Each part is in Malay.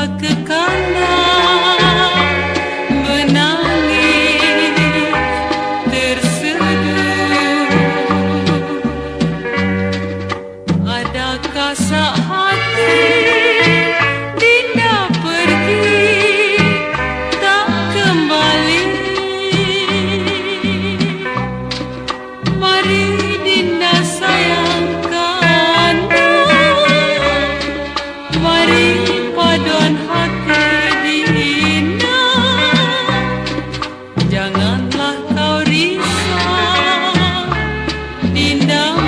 toată calea. Janganlah kau risau. Dinah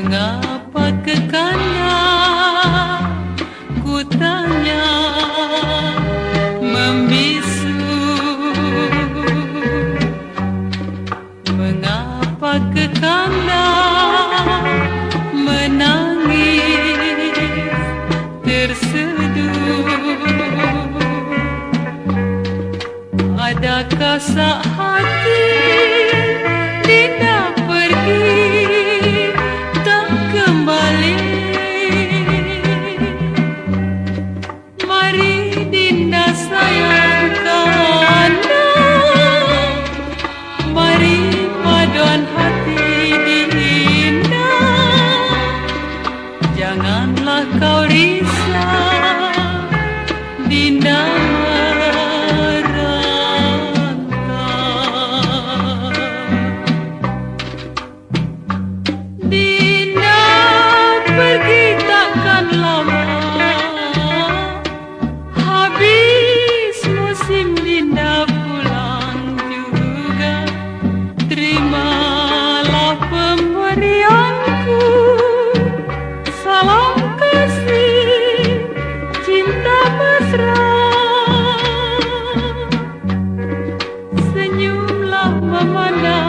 mengapa kekanda ku tanya membisu? Mengapa kekanda Adakah saat hati Janganlah kau risau Dinda mamana